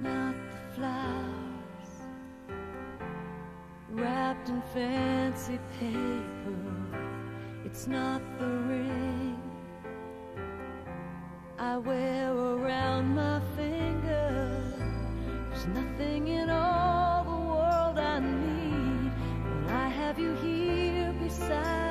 not the flowers wrapped in fancy paper. It's not the ring I wear around my finger. There's nothing in all the world I need when I have you here beside